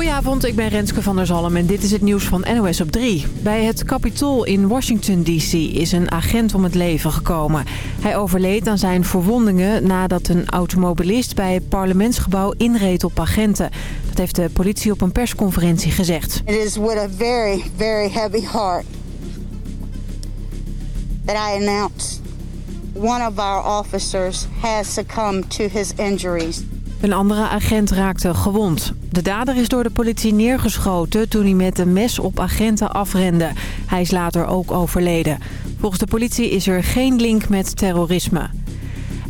Goedenavond, ik ben Renske van der Zalm en dit is het nieuws van NOS op 3. Bij het Capitool in Washington D.C. is een agent om het leven gekomen. Hij overleed aan zijn verwondingen nadat een automobilist bij het parlementsgebouw inreed op agenten. Dat heeft de politie op een persconferentie gezegd. It is with a very, very heavy heart that I announce one of our officers has succumbed to his injuries. Een andere agent raakte gewond. De dader is door de politie neergeschoten toen hij met een mes op agenten afrende. Hij is later ook overleden. Volgens de politie is er geen link met terrorisme.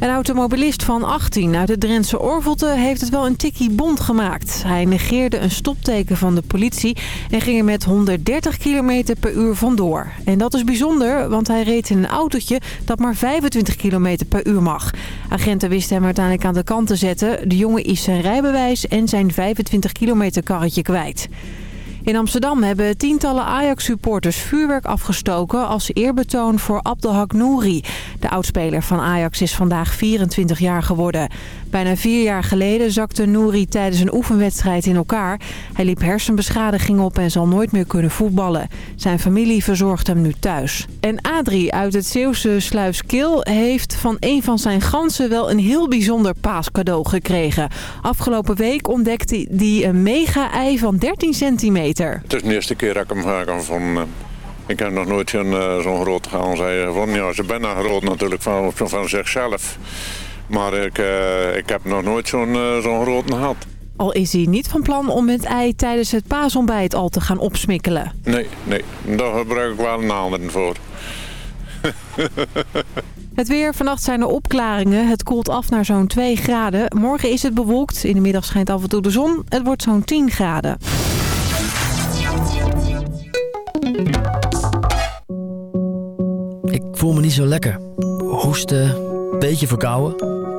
Een automobilist van 18 uit het Drentse Orvelte heeft het wel een tikkie bond gemaakt. Hij negeerde een stopteken van de politie en ging er met 130 km per uur vandoor. En dat is bijzonder, want hij reed in een autootje dat maar 25 km per uur mag. Agenten wisten hem uiteindelijk aan de kant te zetten. De jongen is zijn rijbewijs en zijn 25 kilometer karretje kwijt. In Amsterdam hebben tientallen Ajax-supporters vuurwerk afgestoken als eerbetoon voor Abdelhak Nouri. De oudspeler van Ajax is vandaag 24 jaar geworden. Bijna vier jaar geleden zakte Nouri tijdens een oefenwedstrijd in elkaar. Hij liep hersenbeschadiging op en zal nooit meer kunnen voetballen. Zijn familie verzorgt hem nu thuis. En Adrie uit het Zeeuwse Sluiskil heeft van een van zijn ganzen wel een heel bijzonder paascadeau gekregen. Afgelopen week ontdekte hij een mega-ei van 13 centimeter. Het is de eerste keer dat ik hem ga van... Ik heb nog nooit zo'n zo'n groot gaan. Ja, ze bijna groot natuurlijk van, van zichzelf. Maar ik, uh, ik heb nog nooit zo'n uh, zo'n groot gehad. Al is hij niet van plan om het ei tijdens het paasontbijt al te gaan opsmikkelen. Nee, nee. Daar gebruik ik wel een ander voor. Het weer. Vannacht zijn er opklaringen. Het koelt af naar zo'n 2 graden. Morgen is het bewolkt. In de middag schijnt af en toe de zon. Het wordt zo'n 10 graden. Ik voel me niet zo lekker. Hoesten, beetje verkouden.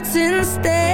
words instead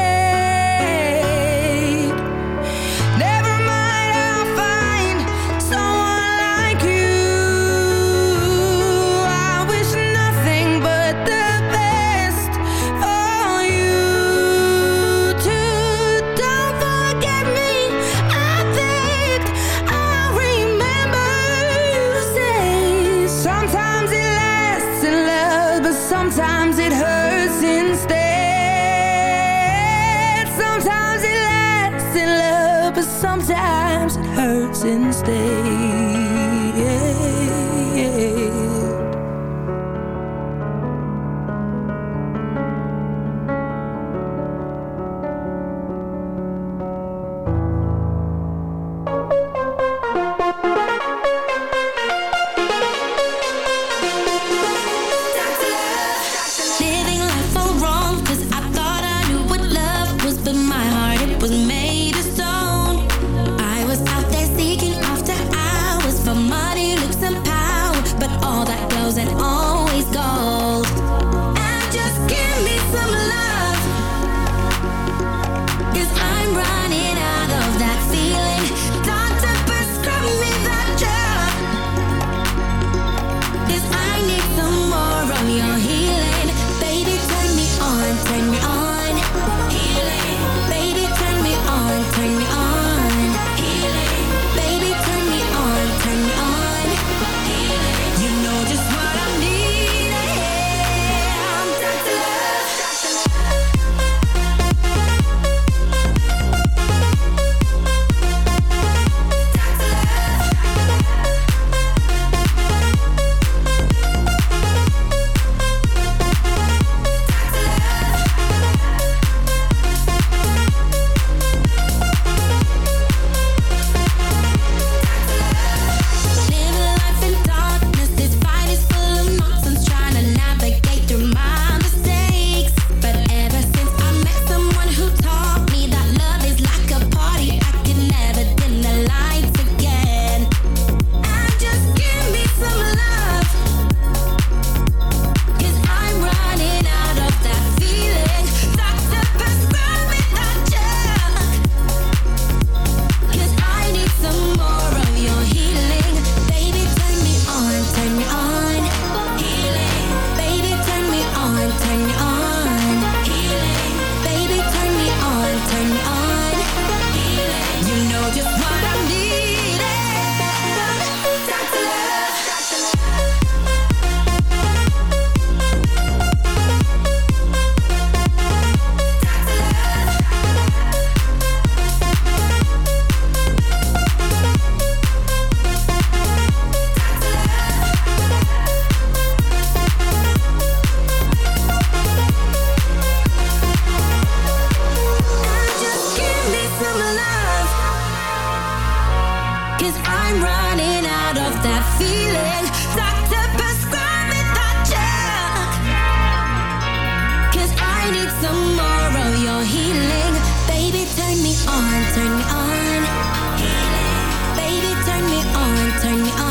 turn me on.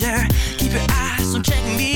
Leader. Keep your eyes on check me.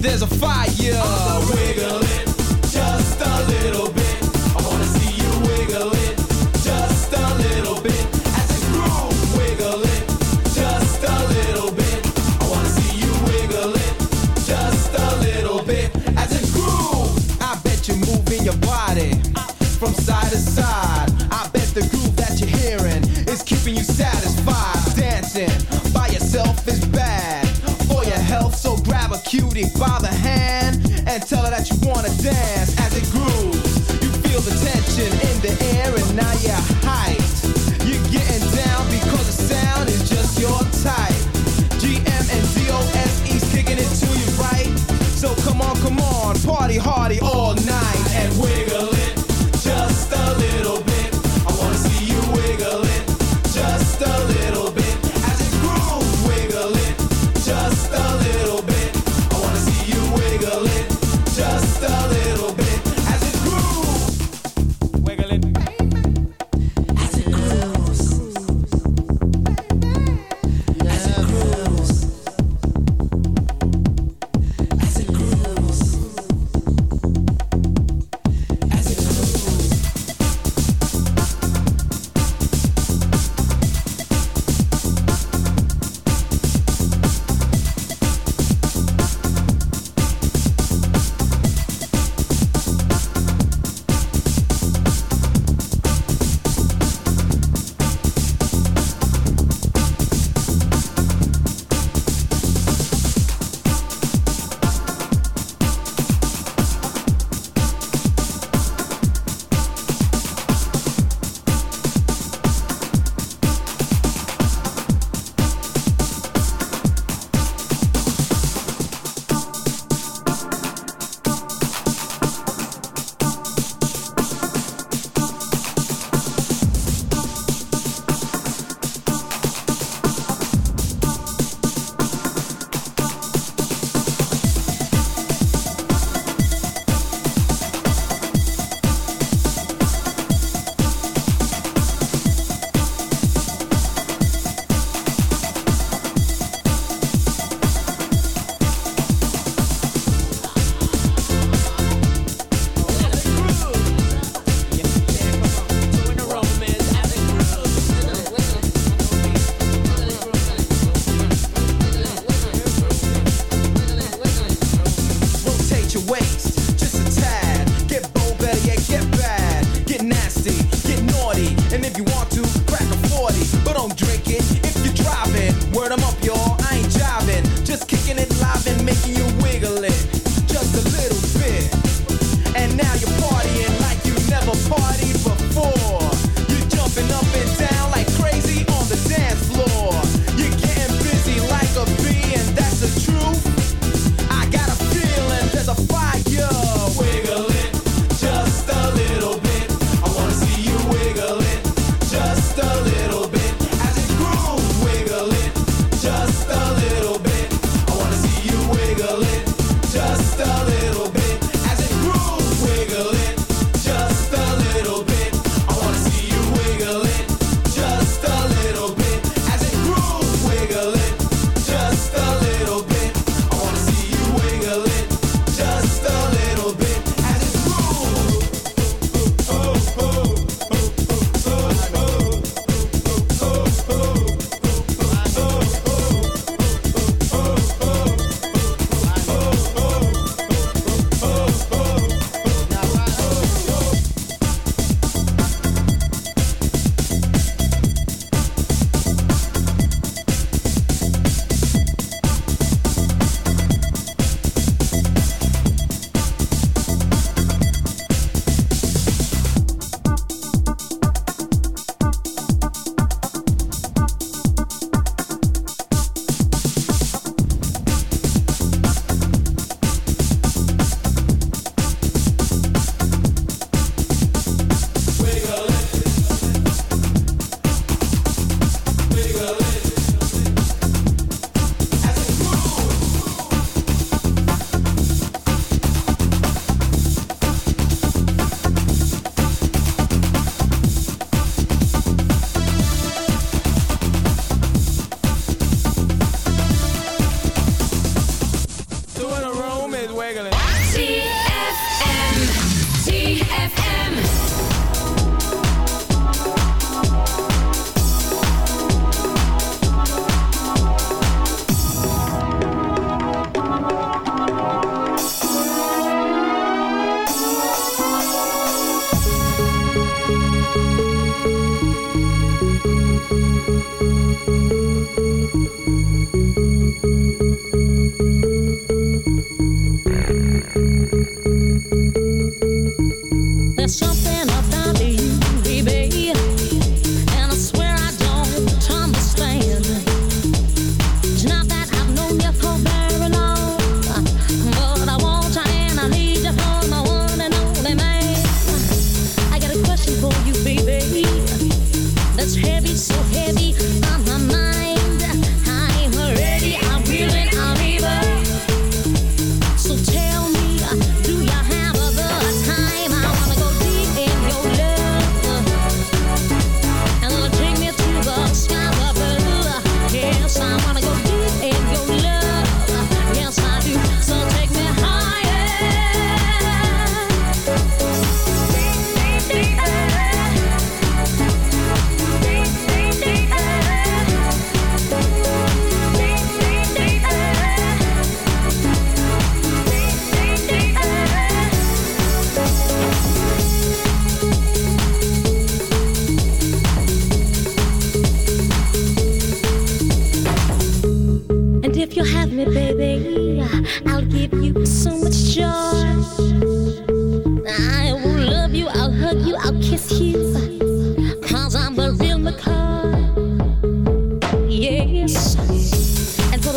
there's a fire. Just a little wanna dance.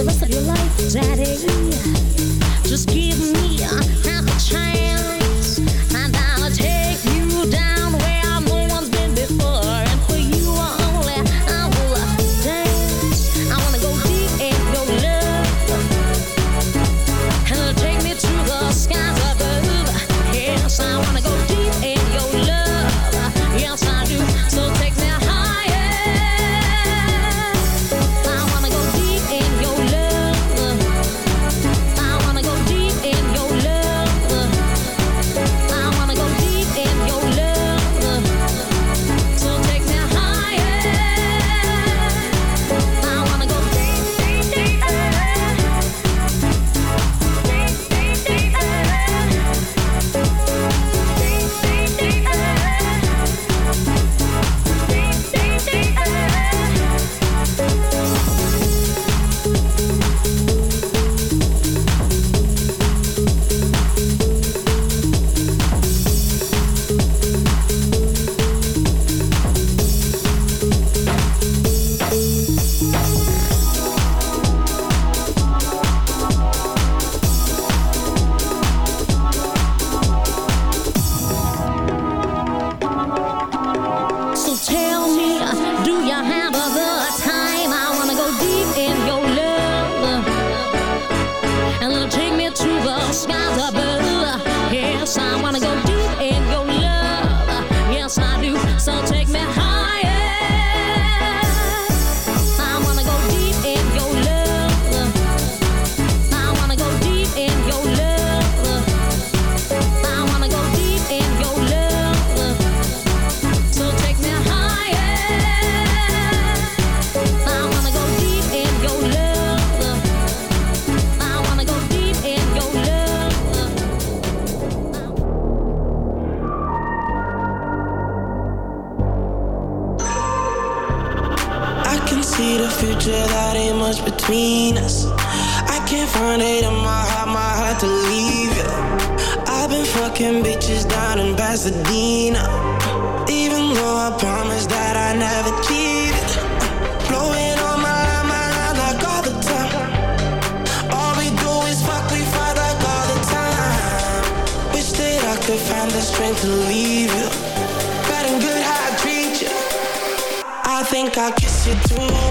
the rest of your life, Daddy. Just give me a you do